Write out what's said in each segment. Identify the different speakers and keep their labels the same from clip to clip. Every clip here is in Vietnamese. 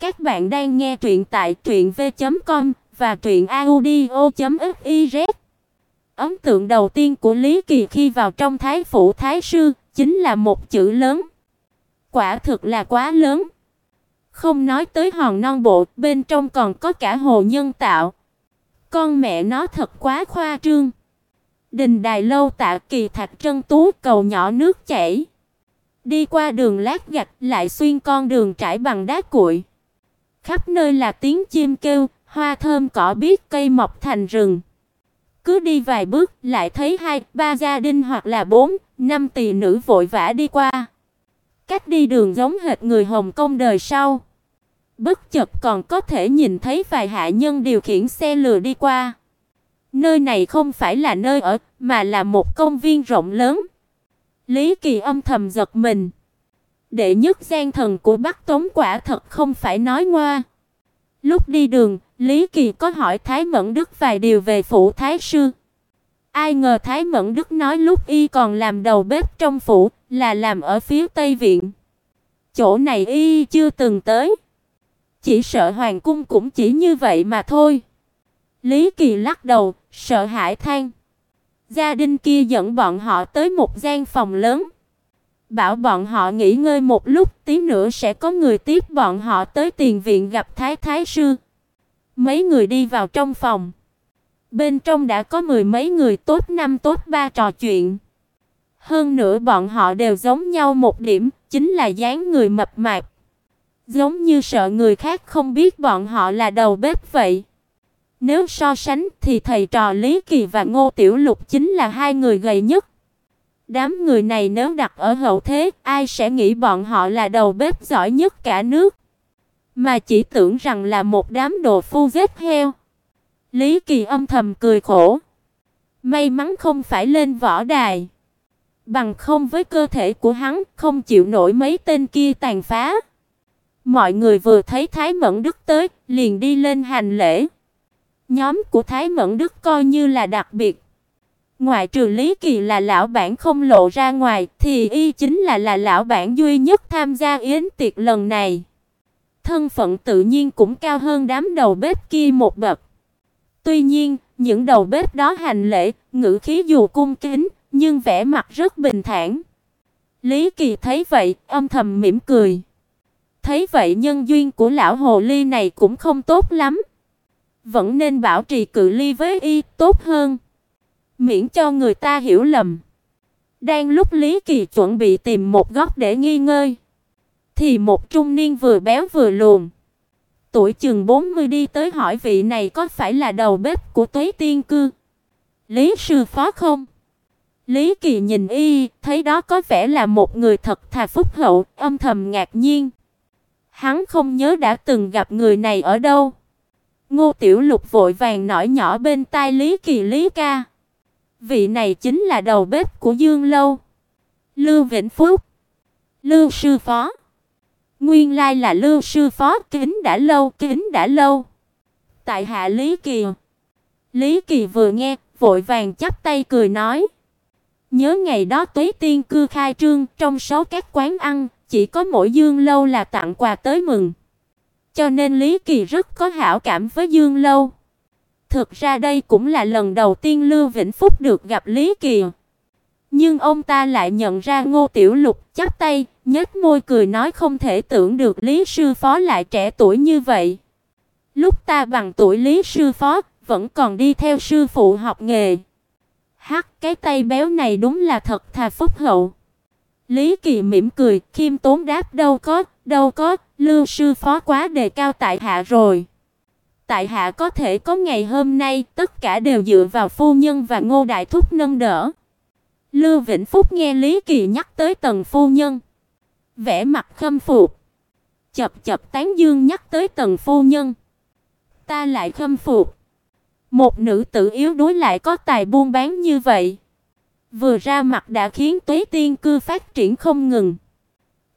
Speaker 1: Các bạn đang nghe truyện tại truyệnv.com và truyệnaudio.fiz. Ấn tượng đầu tiên của Lý Kỳ khi vào trong Thái phủ Thái sư chính là một chữ lớn. Quả thực là quá lớn. Không nói tới hòn non bộ, bên trong còn có cả hồ nhân tạo. Con mẹ nó thật quá khoa trương. Đình đài lâu tạ kỳ thạch trân tú cầu nhỏ nước chảy. Đi qua đường lát gạch lại xuyên con đường trải bằng đá cuội. Khắp nơi là tiếng chim kêu, hoa thơm cỏ biếc cây mọc thành rừng. Cứ đi vài bước lại thấy hai, ba gia đình hoặc là bốn, năm tỳ nữ vội vã đi qua. Cách đi đường giống hệt người Hồng Kông đời sau. Bất chợt còn có thể nhìn thấy vài hạ nhân điều khiển xe lừa đi qua. Nơi này không phải là nơi ở, mà là một công viên rộng lớn. Lý Kỳ âm thầm giật mình. Đệ nhất gian thần của Bắc Tống quả thật không phải nói ngoa. Lúc đi đường, Lý Kỳ có hỏi Thái Mẫn Đức vài điều về phủ thái sư. Ai ngờ Thái Mẫn Đức nói lúc y còn làm đầu bếp trong phủ, là làm ở phía Tây viện. Chỗ này y chưa từng tới. Chỉ sợ hoàng cung cũng chỉ như vậy mà thôi. Lý Kỳ lắc đầu, sợ hãi than. Gia đình kia dẫn bọn họ tới một gian phòng lớn. Bảo bọn họ nghỉ ngơi một lúc, tí nữa sẽ có người tiếp bọn họ tới tiền viện gặp Thái Thái sư. Mấy người đi vào trong phòng. Bên trong đã có mười mấy người tốt năm tốt ba trò chuyện. Hơn nữa bọn họ đều giống nhau một điểm, chính là dáng người mập mạp. Giống như sợ người khác không biết bọn họ là đầu bếp vậy. Nếu so sánh thì thầy trò Lý Kỳ và Ngô Tiểu Lục chính là hai người gầy nhất. Đám người này nếu đặt ở hậu thế, ai sẽ nghĩ bọn họ là đầu bếp giỏi nhất cả nước, mà chỉ tưởng rằng là một đám đồ phu vết heo. Lý Kỳ âm thầm cười khổ. May mắn không phải lên võ đài, bằng không với cơ thể của hắn không chịu nổi mấy tên kia tàn phá. Mọi người vừa thấy Thái Mẫn Đức tới, liền đi lên hành lễ. Nhóm của Thái Mẫn Đức coi như là đặc biệt. Ngoại trừ Lý Kỳ là lão bản không lộ ra ngoài, thì y chính là là lão bản duy nhất tham gia yến tiệc lần này. Thân phận tự nhiên cũng cao hơn đám đầu bếp kia một bậc. Tuy nhiên, những đầu bếp đó hành lễ, ngữ khí dù cung kính, nhưng vẻ mặt rất bình thản. Lý Kỳ thấy vậy, âm thầm mỉm cười. Thấy vậy nhân duyên của lão hồ ly này cũng không tốt lắm. Vẫn nên bảo trì cự ly với y tốt hơn miễn cho người ta hiểu lầm. Đang lúc Lý Kỳ chuẩn bị tìm một góc để nghi ngơi, thì một trung niên vừa béo vừa lùn, tuổi chừng 40 đi tới hỏi vị này có phải là đầu bếp của Tuế Tiên cư? Lý sư phó không? Lý Kỳ nhìn y, thấy đó có vẻ là một người thật thà phúc hậu, âm thầm ngạc nhiên. Hắn không nhớ đã từng gặp người này ở đâu. Ngô Tiểu Lục vội vàng nói nhỏ bên tai Lý Kỳ Lý ca. Vị này chính là đầu bếp của Dương lâu. Lưu Vĩnh Phúc. Lưu sư phó. Nguyên lai là Lưu sư phó, kính đã lâu, kính đã lâu. Tại hạ Lý Kỳ. Lý Kỳ vừa nghe, vội vàng chắp tay cười nói: Nhớ ngày đó Tuế Tiên cư khai trương, trong số các quán ăn, chỉ có mỗi Dương lâu là tặng quà tới mừng. Cho nên Lý Kỳ rất có hảo cảm với Dương lâu. Thực ra đây cũng là lần đầu tiên Lưu Vĩnh Phúc được gặp Lý Kỳ. Nhưng ông ta lại nhận ra Ngô Tiểu Lục, chắp tay, nhếch môi cười nói không thể tưởng được Lý sư phó lại trẻ tuổi như vậy. Lúc ta bằng tuổi Lý sư phó, vẫn còn đi theo sư phụ học nghề. Hắc, cái tay béo này đúng là thật thà phúc hậu. Lý Kỳ mỉm cười, khiêm tốn đáp đâu có, đâu có, Lưu sư phó quá đề cao tại hạ rồi tại hạ có thể có ngày hôm nay, tất cả đều dựa vào phu nhân và Ngô đại thúc nâng đỡ. Lưu Vĩnh Phúc nghe Lý Kỳ nhắc tới Tần phu nhân, vẻ mặt khâm phục. Chập chập tán dương nhắc tới Tần phu nhân, ta lại khâm phục. Một nữ tử yếu đuối lại có tài buôn bán như vậy, vừa ra mặt đã khiến Tuế Tiên cư phát triển không ngừng.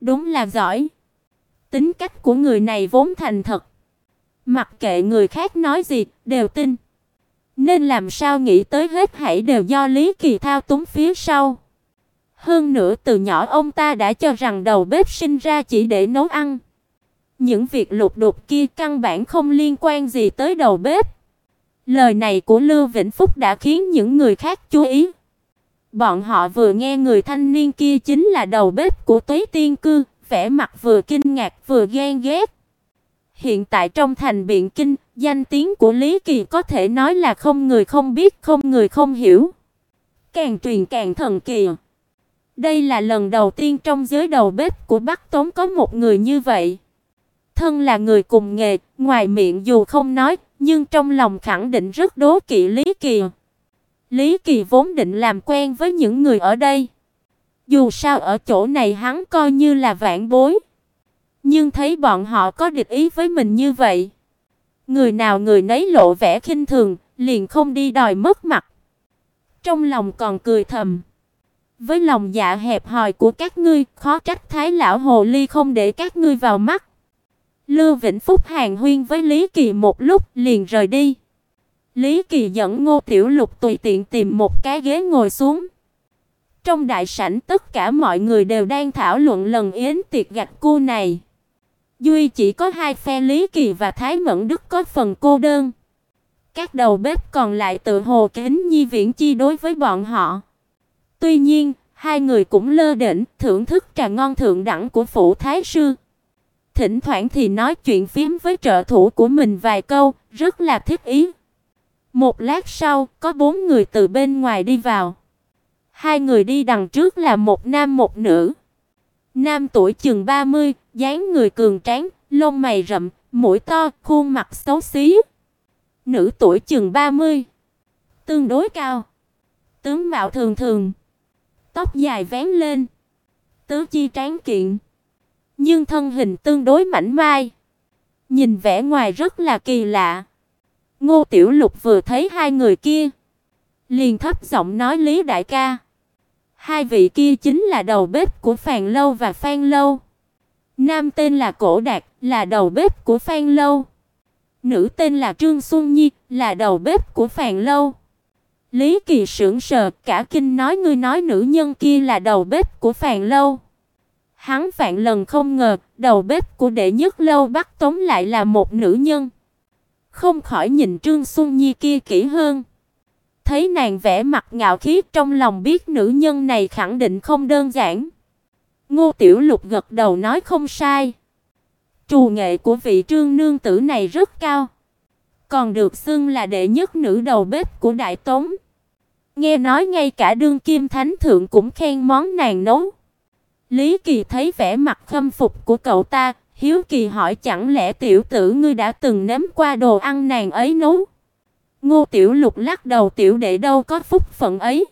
Speaker 1: Đúng là giỏi. Tính cách của người này vốn thành thật, Mặc kệ người khác nói gì, đều tin. Nên làm sao nghĩ tới hết hãy đều do Lý Kỳ thao túng phía sau. Hơn nữa từ nhỏ ông ta đã cho rằng đầu bếp sinh ra chỉ để nấu ăn. Những việc lục đục kia căn bản không liên quan gì tới đầu bếp. Lời này của Lưu Vĩnh Phúc đã khiến những người khác chú ý. Bọn họ vừa nghe người thanh niên kia chính là đầu bếp của Tuế Tiên cư, vẻ mặt vừa kinh ngạc vừa ghen ghét. Hiện tại trong thành Biện Kinh, danh tiếng của Lý Kỳ có thể nói là không người không biết, không người không hiểu. Càng truyền càng thần kỳ. Đây là lần đầu tiên trong giới đầu bếp của Bắc Tống có một người như vậy. Thân là người cùng nghề, ngoài miệng dù không nói, nhưng trong lòng khẳng định rất đố kỵ Lý Kỳ. Lý Kỳ vốn định làm quen với những người ở đây. Dù sao ở chỗ này hắn coi như là vạn bối. Nhưng thấy bọn họ có địch ý với mình như vậy, người nào người nấy lộ vẻ khinh thường, liền không đi đòi mất mặt. Trong lòng còn cười thầm, với lòng dạ hẹp hòi của các ngươi, khó trách Thái lão hồ ly không để các ngươi vào mắt. Lưu Vĩnh Phúc hàng huyên với Lý Kỳ một lúc, liền rời đi. Lý Kỳ dẫn Ngô Tiểu Lục tùy tiện tìm một cái ghế ngồi xuống. Trong đại sảnh tất cả mọi người đều đang thảo luận lần yến tiệc gạch cu này. Duy chỉ có hai phe Lý Kỳ và Thái Mẫn Đức có phần cô đơn. Các đầu bếp còn lại tự hồ kính nhi viễn chi đối với bọn họ. Tuy nhiên, hai người cũng lơ đễnh thưởng thức trà ngon thượng đẳng của phủ thái sư. Thỉnh thoảng thì nói chuyện phím với trợ thủ của mình vài câu, rất là thích ý. Một lát sau, có bốn người từ bên ngoài đi vào. Hai người đi đằng trước là một nam một nữ. Nam tuổi chừng 30, dáng người cường tráng, lông mày rậm, mũi to, khuôn mặt xấu xí. Nữ tuổi chừng 30, tương đối cao, tướng mạo thường thường, tóc dài vén lên, tứ chi tráng kiện, nhưng thân hình tương đối mảnh mai, nhìn vẻ ngoài rất là kỳ lạ. Ngô Tiểu Lục vừa thấy hai người kia, liền thấp giọng nói Lý đại ca, hai vị kia chính là đầu bếp của Phàn lâu và Phan lâu. Nam tên là Cổ Đạt, là đầu bếp của Phan lâu. Nữ tên là Trương Xuân Nhi, là đầu bếp của Phàn lâu. Lý Kỳ sững sờ, cả kinh nói ngươi nói nữ nhân kia là đầu bếp của Phàn lâu. Hắn vạn lần không ngờ, đầu bếp của đệ nhất lâu Bắc Tống lại là một nữ nhân. Không khỏi nhìn Trương Xuân Nhi kia kỹ hơn. Thấy nàng vẻ mặt ngạo khí trong lòng biết nữ nhân này khẳng định không đơn giản. Ngô Tiểu Lục gật đầu nói không sai. Trù nghệ của vị trương nương tử này rất cao, còn được xưng là đệ nhất nữ đầu bếp của Đại Tống. Nghe nói ngay cả đương kim thánh thượng cũng khen món nàng nấu. Lý Kỳ thấy vẻ mặt khâm phục của cậu ta, hiếu kỳ hỏi chẳng lẽ tiểu tử ngươi đã từng nếm qua đồ ăn nàng ấy nấu? Ngô Tiểu Lục lắc đầu tiểu đệ đâu có phúc phận ấy.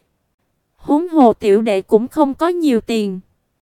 Speaker 1: Huống hồ tiểu đệ cũng không có nhiều tiền.